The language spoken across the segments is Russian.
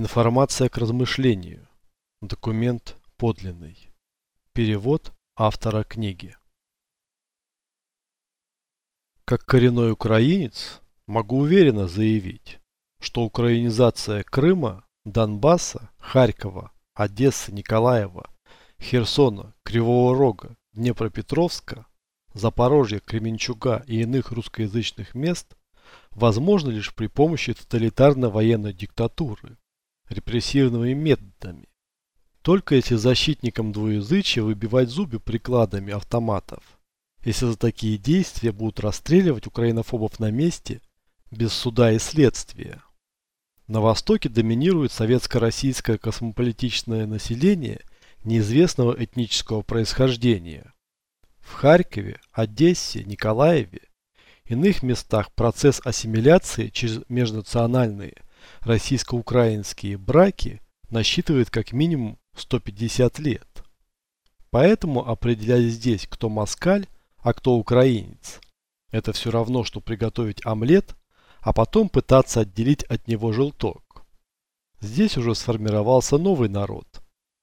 Информация к размышлению. Документ подлинный. Перевод автора книги. Как коренной украинец могу уверенно заявить, что украинизация Крыма, Донбасса, Харькова, Одессы, Николаева, Херсона, Кривого Рога, Днепропетровска, Запорожья, Кременчуга и иных русскоязычных мест возможно лишь при помощи тоталитарно-военной диктатуры, репрессивными методами. Только если защитникам двуязычия выбивать зубы прикладами автоматов, если за такие действия будут расстреливать украинофобов на месте, без суда и следствия. На Востоке доминирует советско-российское космополитичное население неизвестного этнического происхождения. В Харькове, Одессе, Николаеве, иных местах процесс ассимиляции через межнациональные российско-украинские браки насчитывает как минимум 150 лет. Поэтому определять здесь, кто москаль, а кто украинец, это все равно, что приготовить омлет, а потом пытаться отделить от него желток. Здесь уже сформировался новый народ.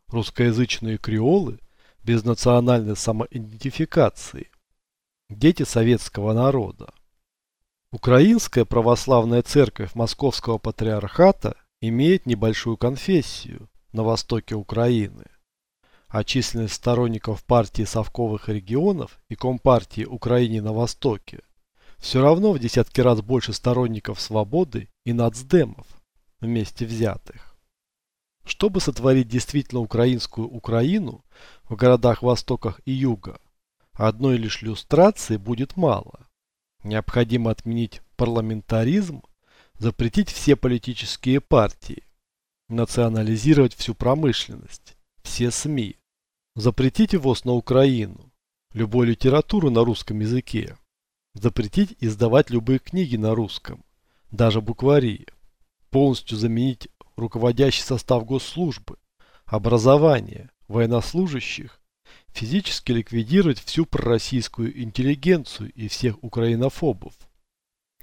Русскоязычные креолы без национальной самоидентификации. Дети советского народа. Украинская православная церковь Московского патриархата имеет небольшую конфессию на востоке Украины, а численность сторонников партии совковых регионов и Компартии Украине на востоке все равно в десятки раз больше сторонников свободы и нацдемов вместе взятых. Чтобы сотворить действительно украинскую Украину в городах Востоках и Юга, одной лишь люстрации будет мало. Необходимо отменить парламентаризм, запретить все политические партии, национализировать всю промышленность, все СМИ, запретить ввоз на Украину, любую литературу на русском языке, запретить издавать любые книги на русском, даже буквари, полностью заменить руководящий состав госслужбы, образование, военнослужащих физически ликвидировать всю пророссийскую интеллигенцию и всех украинофобов.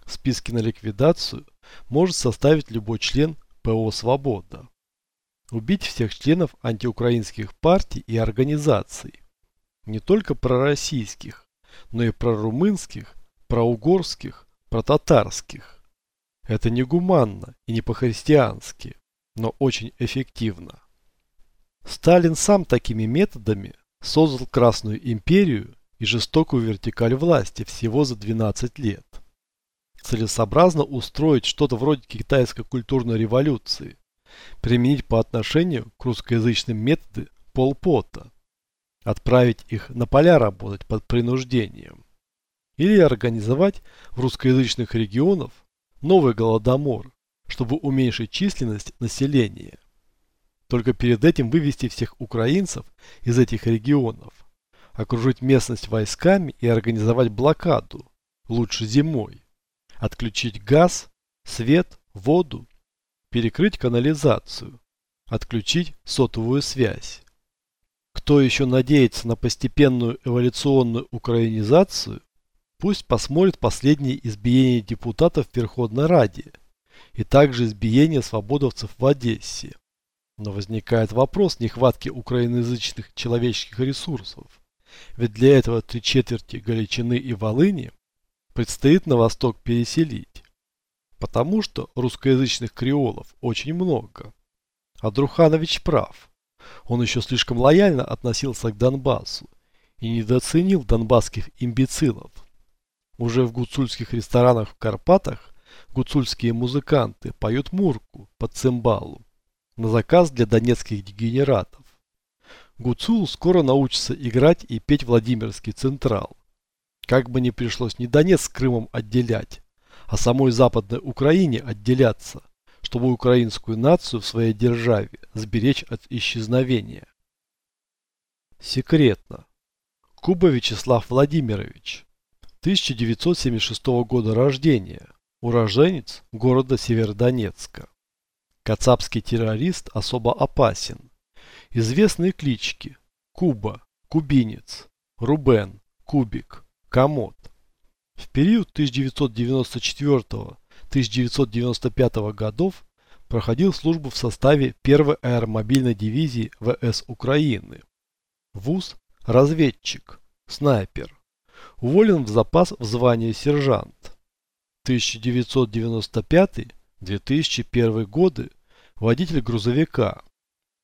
Списки на ликвидацию может составить любой член ПО «Свобода». Убить всех членов антиукраинских партий и организаций. Не только пророссийских, но и прорумынских, проугорских, протатарских. Это не гуманно и не по-христиански, но очень эффективно. Сталин сам такими методами создал Красную империю и жестокую вертикаль власти всего за 12 лет. Целесообразно устроить что-то вроде китайской культурной революции, применить по отношению к русскоязычным методы полпота, отправить их на поля работать под принуждением, или организовать в русскоязычных регионах новый голодомор, чтобы уменьшить численность населения. Только перед этим вывести всех украинцев из этих регионов, окружить местность войсками и организовать блокаду, лучше зимой, отключить газ, свет, воду, перекрыть канализацию, отключить сотовую связь. Кто еще надеется на постепенную эволюционную украинизацию, пусть посмотрит последние избиения депутатов в Верховной Раде и также избиение свободовцев в Одессе. Но возникает вопрос нехватки украиноязычных человеческих ресурсов. Ведь для этого три четверти Галичины и Волыни предстоит на восток переселить. Потому что русскоязычных креолов очень много. А Друханович прав. Он еще слишком лояльно относился к Донбассу и недооценил донбасских имбецилов. Уже в гуцульских ресторанах в Карпатах гуцульские музыканты поют мурку под цимбалу на заказ для донецких дегенератов. Гуцул скоро научится играть и петь Владимирский Централ. Как бы ни пришлось не Донец с Крымом отделять, а самой Западной Украине отделяться, чтобы украинскую нацию в своей державе сберечь от исчезновения. Секретно. Куба Вячеслав Владимирович. 1976 года рождения. Уроженец города Северодонецка. Кацапский террорист особо опасен. Известные клички Куба, Кубинец, Рубен, Кубик, Комод. В период 1994-1995 годов проходил службу в составе 1-й аэромобильной дивизии ВС Украины. ВУЗ – разведчик, снайпер. Уволен в запас в звании сержант. 1995-2001 годы водитель грузовика.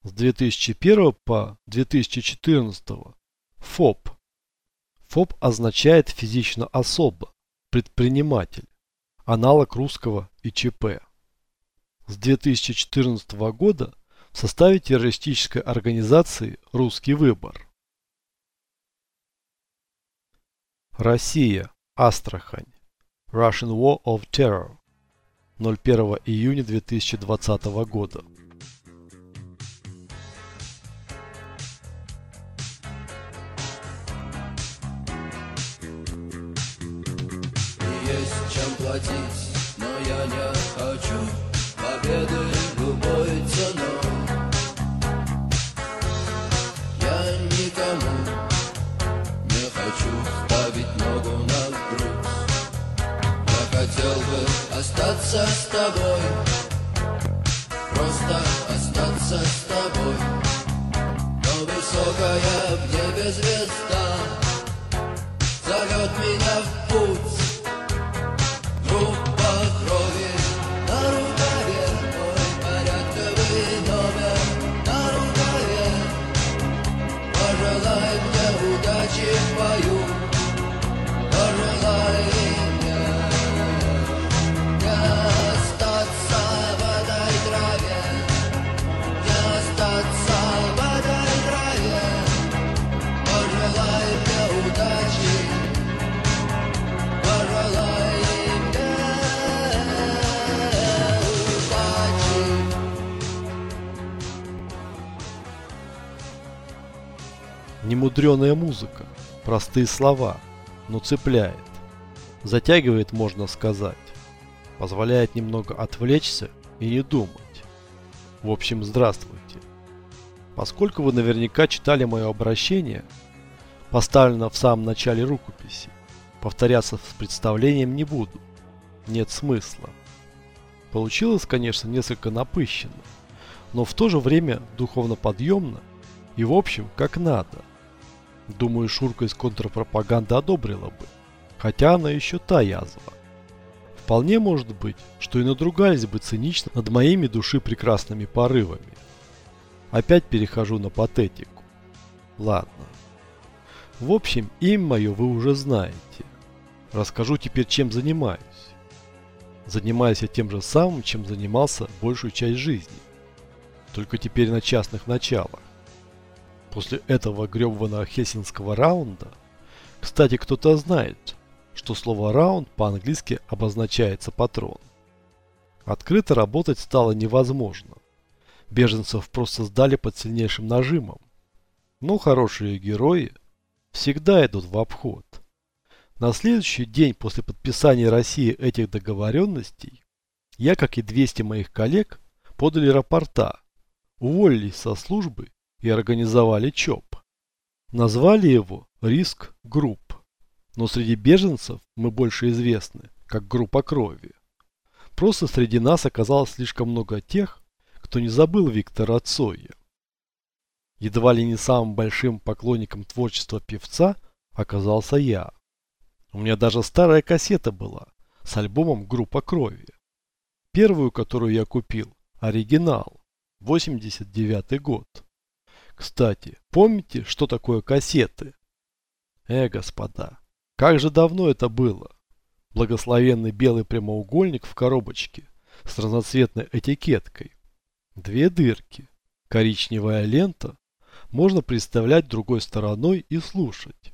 С 2001 по 2014 ФОП. ФОП означает физично особо, предприниматель, аналог русского ИЧП. С 2014 года в составе террористической организации «Русский выбор». Россия. Астрахань. Russian War of Terror. 01 июня 2020 года. Немудреная музыка, простые слова, но цепляет. Затягивает, можно сказать. Позволяет немного отвлечься и не думать. В общем, здравствуйте. Поскольку вы наверняка читали мое обращение, поставлено в самом начале рукописи, повторяться с представлением не буду. Нет смысла. Получилось, конечно, несколько напыщенно, но в то же время духовно подъемно и в общем как надо. Думаю, Шурка из контрпропаганды одобрила бы, хотя она еще та язва. Вполне может быть, что и надругались бы цинично над моими души прекрасными порывами. Опять перехожу на патетику. Ладно. В общем, имя мое вы уже знаете. Расскажу теперь, чем занимаюсь. Занимаюсь я тем же самым, чем занимался большую часть жизни. Только теперь на частных началах. После этого гребаного хельсинского раунда, кстати, кто-то знает, что слово раунд по-английски обозначается патрон. Открыто работать стало невозможно. Беженцев просто сдали под сильнейшим нажимом. Но хорошие герои всегда идут в обход. На следующий день после подписания Россией этих договоренностей, я, как и 200 моих коллег, подали рапорта, уволились со службы и организовали ЧОП. Назвали его «Риск Групп». Но среди беженцев мы больше известны, как группа крови. Просто среди нас оказалось слишком много тех, кто не забыл Виктора Цоя. Едва ли не самым большим поклонником творчества певца оказался я. У меня даже старая кассета была с альбомом «Группа крови». Первую, которую я купил, оригинал, 89 год. Кстати, помните, что такое кассеты? Э, господа, как же давно это было? Благословенный белый прямоугольник в коробочке с разноцветной этикеткой. Две дырки, коричневая лента, можно представлять другой стороной и слушать.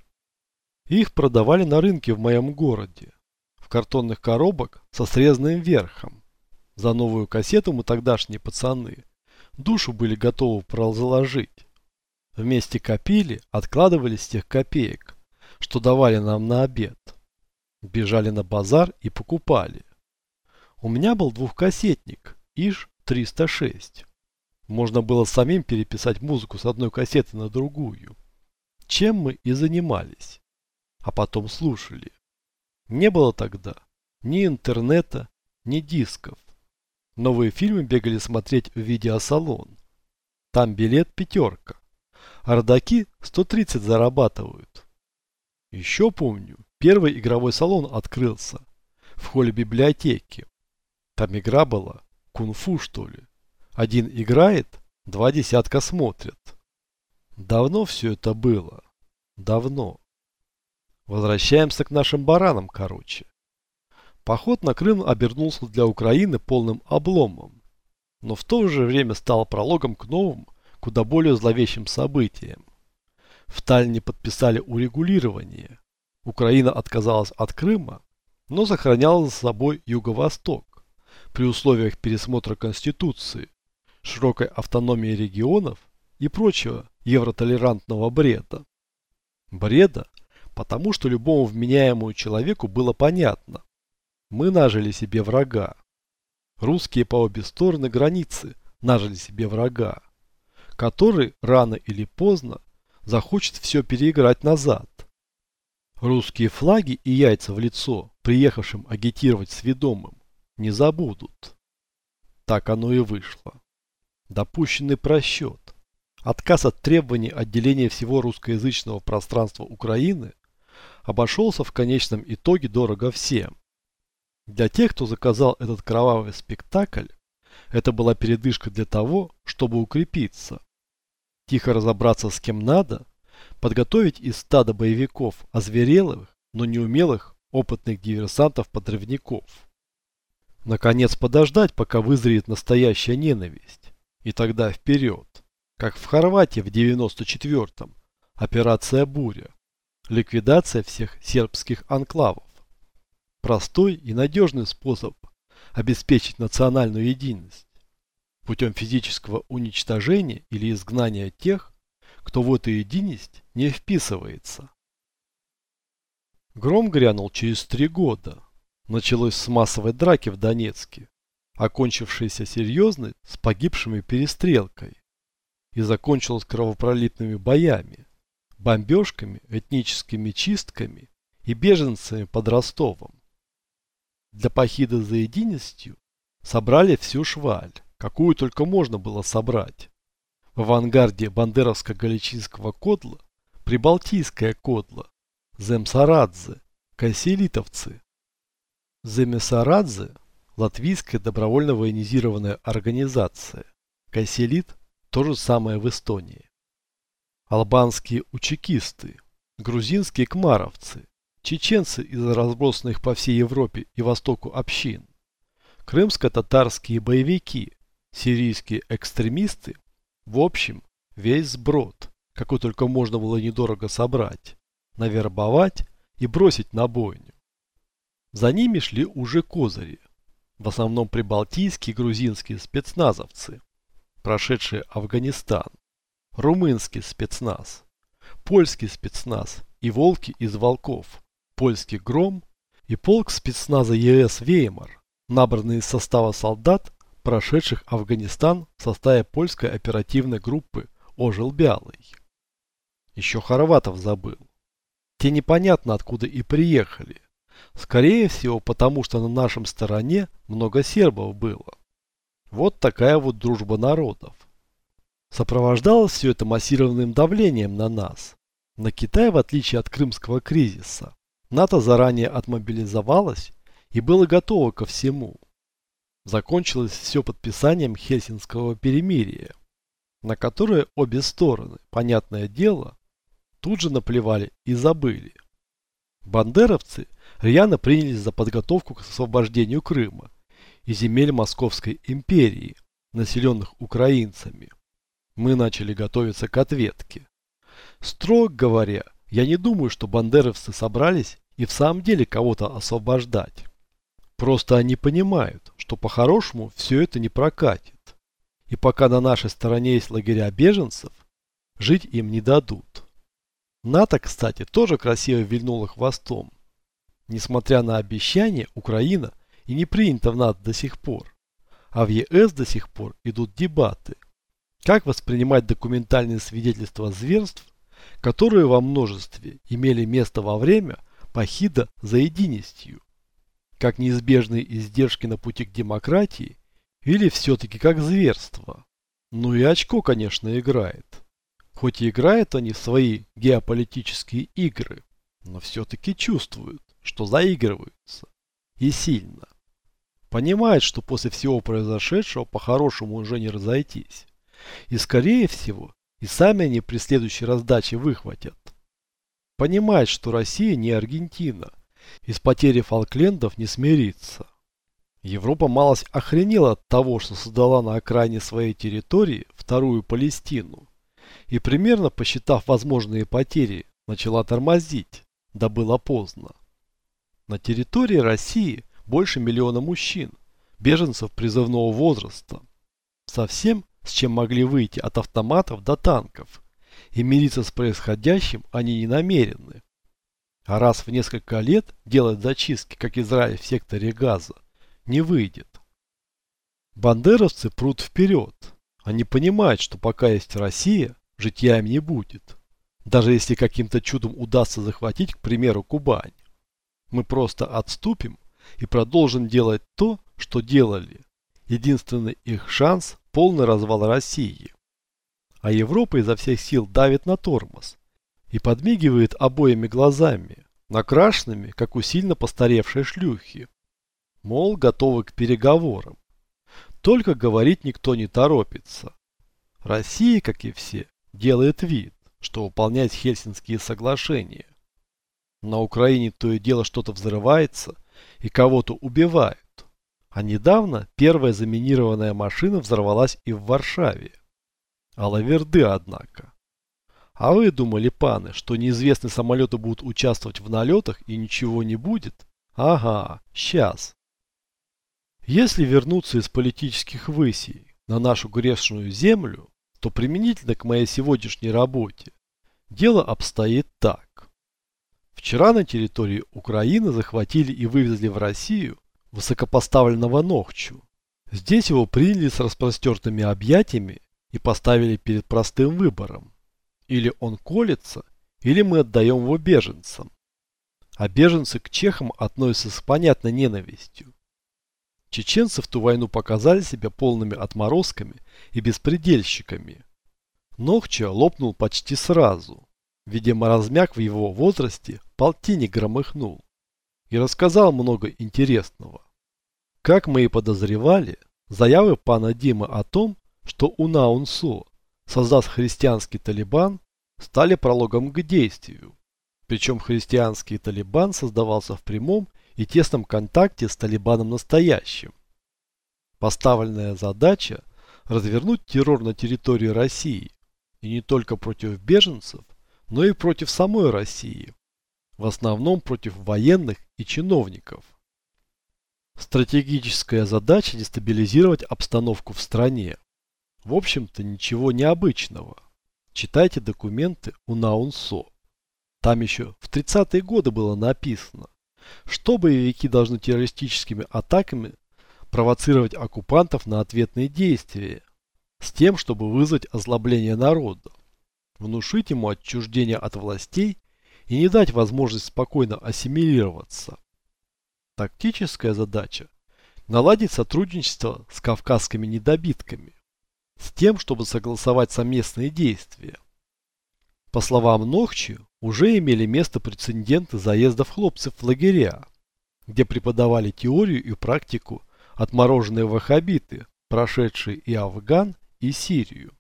Их продавали на рынке в моем городе, в картонных коробок со срезанным верхом. За новую кассету мы тогдашние пацаны душу были готовы прозаложить. Вместе копили, откладывали с тех копеек, что давали нам на обед. Бежали на базар и покупали. У меня был двухкассетник ИЖ-306. Можно было самим переписать музыку с одной кассеты на другую. Чем мы и занимались. А потом слушали. Не было тогда ни интернета, ни дисков. Новые фильмы бегали смотреть в видеосалон. Там билет пятерка. А родаки 130 зарабатывают. Еще помню, первый игровой салон открылся в холле библиотеки. Там игра была, кунг-фу что ли. Один играет, два десятка смотрят. Давно все это было. Давно. Возвращаемся к нашим баранам, короче. Поход на Крым обернулся для Украины полным обломом, но в то же время стал прологом к новым, куда более зловещим событиям. В Таллине подписали урегулирование. Украина отказалась от Крыма, но сохраняла за собой Юго-Восток при условиях пересмотра Конституции, широкой автономии регионов и прочего евротолерантного бреда. Бреда, потому что любому вменяемому человеку было понятно. Мы нажили себе врага. Русские по обе стороны границы нажили себе врага, который рано или поздно захочет все переиграть назад. Русские флаги и яйца в лицо, приехавшим агитировать сведомым, не забудут. Так оно и вышло. Допущенный просчет. Отказ от требований отделения всего русскоязычного пространства Украины обошелся в конечном итоге дорого всем. Для тех, кто заказал этот кровавый спектакль, это была передышка для того, чтобы укрепиться. Тихо разобраться с кем надо, подготовить из стада боевиков озверелых, но неумелых, опытных диверсантов-подрывников. Наконец подождать, пока вызреет настоящая ненависть. И тогда вперед. Как в Хорватии в 94-м. Операция «Буря». Ликвидация всех сербских анклавов. Простой и надежный способ обеспечить национальную единость путем физического уничтожения или изгнания тех, кто в эту единость не вписывается. Гром грянул через три года. Началось с массовой драки в Донецке, окончившейся серьезной с погибшими перестрелкой и закончилось кровопролитными боями бомбежками, этническими чистками и беженцами под Ростовом. Для похида за единостью собрали всю шваль, какую только можно было собрать. В авангарде бандеровско-галичинского кодла прибалтийская кодла, земсарадзе, кайселитовцы. Земесарадзе – латвийская добровольно военизированная организация. Кайселит – то же самое в Эстонии албанские учекисты, грузинские кмаровцы, чеченцы из разбросанных по всей Европе и Востоку общин, крымско-татарские боевики, сирийские экстремисты, в общем, весь сброд, какой только можно было недорого собрать, навербовать и бросить на бойню. За ними шли уже козыри, в основном прибалтийские грузинские спецназовцы, прошедшие Афганистан, румынский спецназ, польский спецназ и волки из волков, польский гром и полк спецназа ЕС «Веймар», набранный из состава солдат, прошедших Афганистан в составе польской оперативной группы «Ожил Бялый». Еще Хорватов забыл. Те непонятно откуда и приехали. Скорее всего, потому что на нашем стороне много сербов было. Вот такая вот дружба народов. Сопровождалось все это массированным давлением на нас. На Китай, в отличие от крымского кризиса, НАТО заранее отмобилизовалось и было готово ко всему. Закончилось все подписанием Хельсинского перемирия, на которое обе стороны, понятное дело, тут же наплевали и забыли. Бандеровцы рьяно принялись за подготовку к освобождению Крыма и земель Московской империи, населенных украинцами мы начали готовиться к ответке. Строго говоря, я не думаю, что бандеровцы собрались и в самом деле кого-то освобождать. Просто они понимают, что по-хорошему все это не прокатит. И пока на нашей стороне есть лагеря беженцев, жить им не дадут. НАТО, кстати, тоже красиво вильнула хвостом. Несмотря на обещания, Украина и не принята в НАТО до сих пор. А в ЕС до сих пор идут дебаты. Как воспринимать документальные свидетельства зверств, которые во множестве имели место во время похида за единностью? Как неизбежные издержки на пути к демократии Или все-таки как зверство? Ну и очко, конечно, играет. Хоть и играют они в свои геополитические игры, но все-таки чувствуют, что заигрываются. И сильно. Понимают, что после всего произошедшего по-хорошему уже не разойтись. И скорее всего, и сами они при следующей раздаче выхватят. Понимает, что Россия не Аргентина, и с потерей Фолклендов не смирится. Европа малость охренела от того, что создала на окраине своей территории вторую Палестину, и примерно посчитав возможные потери, начала тормозить, да было поздно. На территории России больше миллиона мужчин, беженцев призывного возраста, совсем с чем могли выйти от автоматов до танков, и мириться с происходящим они не намерены. А раз в несколько лет делать зачистки, как Израиль в секторе Газа, не выйдет. Бандеровцы прут вперед. Они понимают, что пока есть Россия, житья им не будет. Даже если каким-то чудом удастся захватить, к примеру, Кубань. Мы просто отступим и продолжим делать то, что делали. Единственный их шанс – полный развал России. А Европа изо всех сил давит на тормоз и подмигивает обоими глазами, накрашенными, как у сильно постаревшей шлюхи. Мол, готовы к переговорам. Только говорить никто не торопится. Россия, как и все, делает вид, что выполняет Хельсинские соглашения. На Украине то и дело что-то взрывается и кого-то убивает. А недавно первая заминированная машина взорвалась и в Варшаве. А лаверды, однако. А вы думали, паны, что неизвестные самолеты будут участвовать в налетах и ничего не будет? Ага, сейчас. Если вернуться из политических высей на нашу грешную землю, то применительно к моей сегодняшней работе, дело обстоит так. Вчера на территории Украины захватили и вывезли в Россию высокопоставленного Нохчу. Здесь его приняли с распростертыми объятиями и поставили перед простым выбором. Или он колется, или мы отдаем его беженцам. А беженцы к чехам относятся с понятной ненавистью. Чеченцы в ту войну показали себя полными отморозками и беспредельщиками. Нохча лопнул почти сразу. Видимо, размяк в его возрасте полтинник громыхнул и рассказал много интересного. Как мы и подозревали, заявы пана Димы о том, что Унаунсо создаст христианский Талибан, стали прологом к действию. Причем христианский Талибан создавался в прямом и тесном контакте с Талибаном настоящим. Поставленная задача – развернуть террор на территории России, и не только против беженцев, но и против самой России в основном против военных и чиновников. Стратегическая задача дестабилизировать обстановку в стране. В общем-то ничего необычного. Читайте документы у Наунсо. Там еще в 30-е годы было написано, что боевики должны террористическими атаками провоцировать оккупантов на ответные действия, с тем, чтобы вызвать озлобление народа, внушить ему отчуждение от властей и не дать возможность спокойно ассимилироваться. Тактическая задача – наладить сотрудничество с кавказскими недобитками, с тем, чтобы согласовать совместные действия. По словам Нохчи, уже имели место прецеденты заездов хлопцев в лагеря, где преподавали теорию и практику отмороженные ваххабиты, прошедшие и Афган, и Сирию.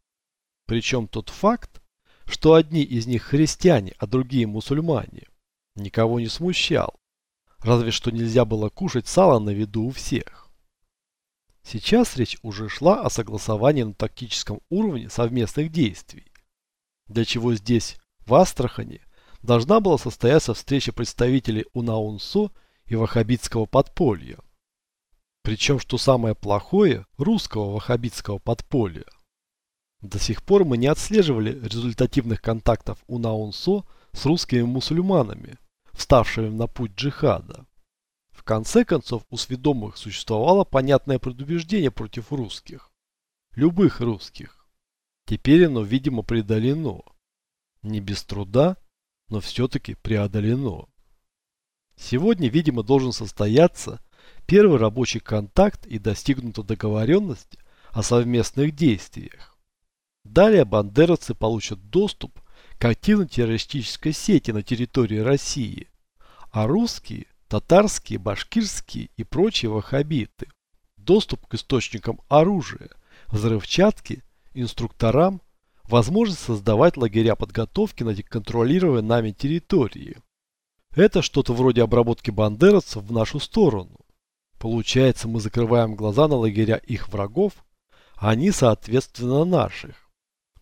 Причем тот факт, что одни из них христиане, а другие мусульмане, никого не смущал. Разве что нельзя было кушать сало на виду у всех. Сейчас речь уже шла о согласовании на тактическом уровне совместных действий, для чего здесь, в Астрахани, должна была состояться встреча представителей УНАУНСО и ваххабитского подполья. Причем, что самое плохое, русского ваххабитского подполья. До сих пор мы не отслеживали результативных контактов у Наунсо с русскими мусульманами, вставшими на путь джихада. Конце концов, у сведомых существовало понятное предубеждение против русских. Любых русских. Теперь оно, видимо, преодолено. Не без труда, но все-таки преодолено. Сегодня, видимо, должен состояться первый рабочий контакт и достигнута договоренность о совместных действиях. Далее бандеровцы получат доступ к активно-террористической сети на территории России, а русские, татарские, башкирские и прочие ваххабиты доступ к источникам оружия, взрывчатки, инструкторам, возможность создавать лагеря подготовки на контролируемой нами территории. Это что-то вроде обработки бандеровцев в нашу сторону. Получается, мы закрываем глаза на лагеря их врагов, а они, соответственно, наших.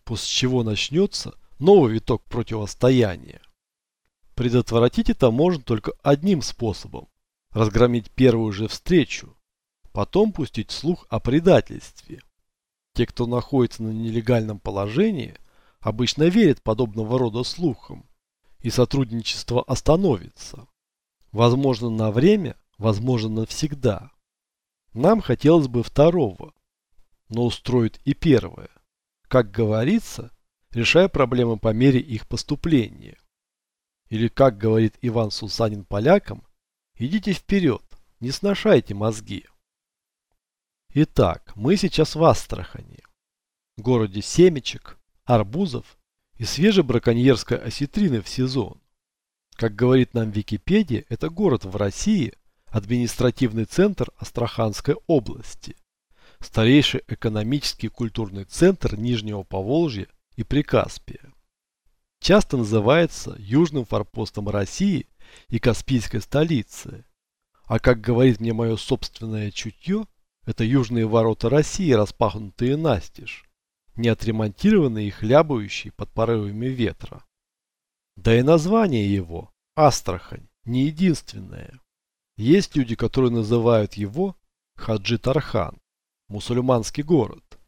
После чего начнется новый виток противостояния. Предотвратить это можно только одним способом – разгромить первую же встречу, потом пустить слух о предательстве. Те, кто находится на нелегальном положении, обычно верят подобного рода слухам, и сотрудничество остановится. Возможно на время, возможно навсегда. Нам хотелось бы второго, но устроить и первое. Как говорится, решая проблемы по мере их поступления. Или, как говорит Иван Сусанин полякам, идите вперед, не сношайте мозги. Итак, мы сейчас в Астрахани, городе семечек, арбузов и свежей браконьерской осетрины в сезон. Как говорит нам Википедия, это город в России, административный центр Астраханской области, старейший экономический и культурный центр Нижнего Поволжья и Прикаспия. Часто называется южным форпостом России и Каспийской столицы. А как говорит мне мое собственное чутье, это южные ворота России, распахнутые настежь, не отремонтированные и хлябающие под порывами ветра. Да и название его, Астрахань, не единственное. Есть люди, которые называют его Хаджи Тархан, мусульманский город.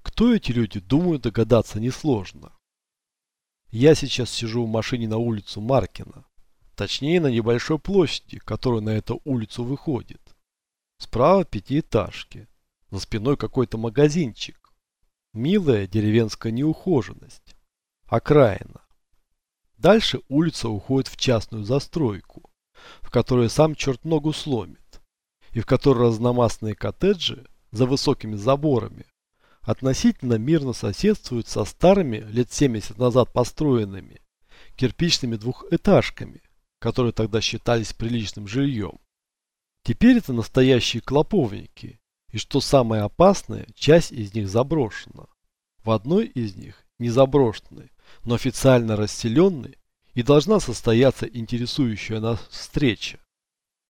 Кто эти люди, думаю, догадаться несложно. Я сейчас сижу в машине на улицу Маркина, точнее на небольшой площади, которая на эту улицу выходит. Справа пятиэтажки. За спиной какой-то магазинчик. Милая деревенская неухоженность. Окраина. Дальше улица уходит в частную застройку, в которой сам черт ногу сломит, и в которой разномастные коттеджи за высокими заборами относительно мирно соседствуют со старыми, лет 70 назад построенными, кирпичными двухэтажками, которые тогда считались приличным жильем. Теперь это настоящие клоповники, и что самое опасное, часть из них заброшена. В одной из них, не заброшенной, но официально расселенной, и должна состояться интересующая нас встреча.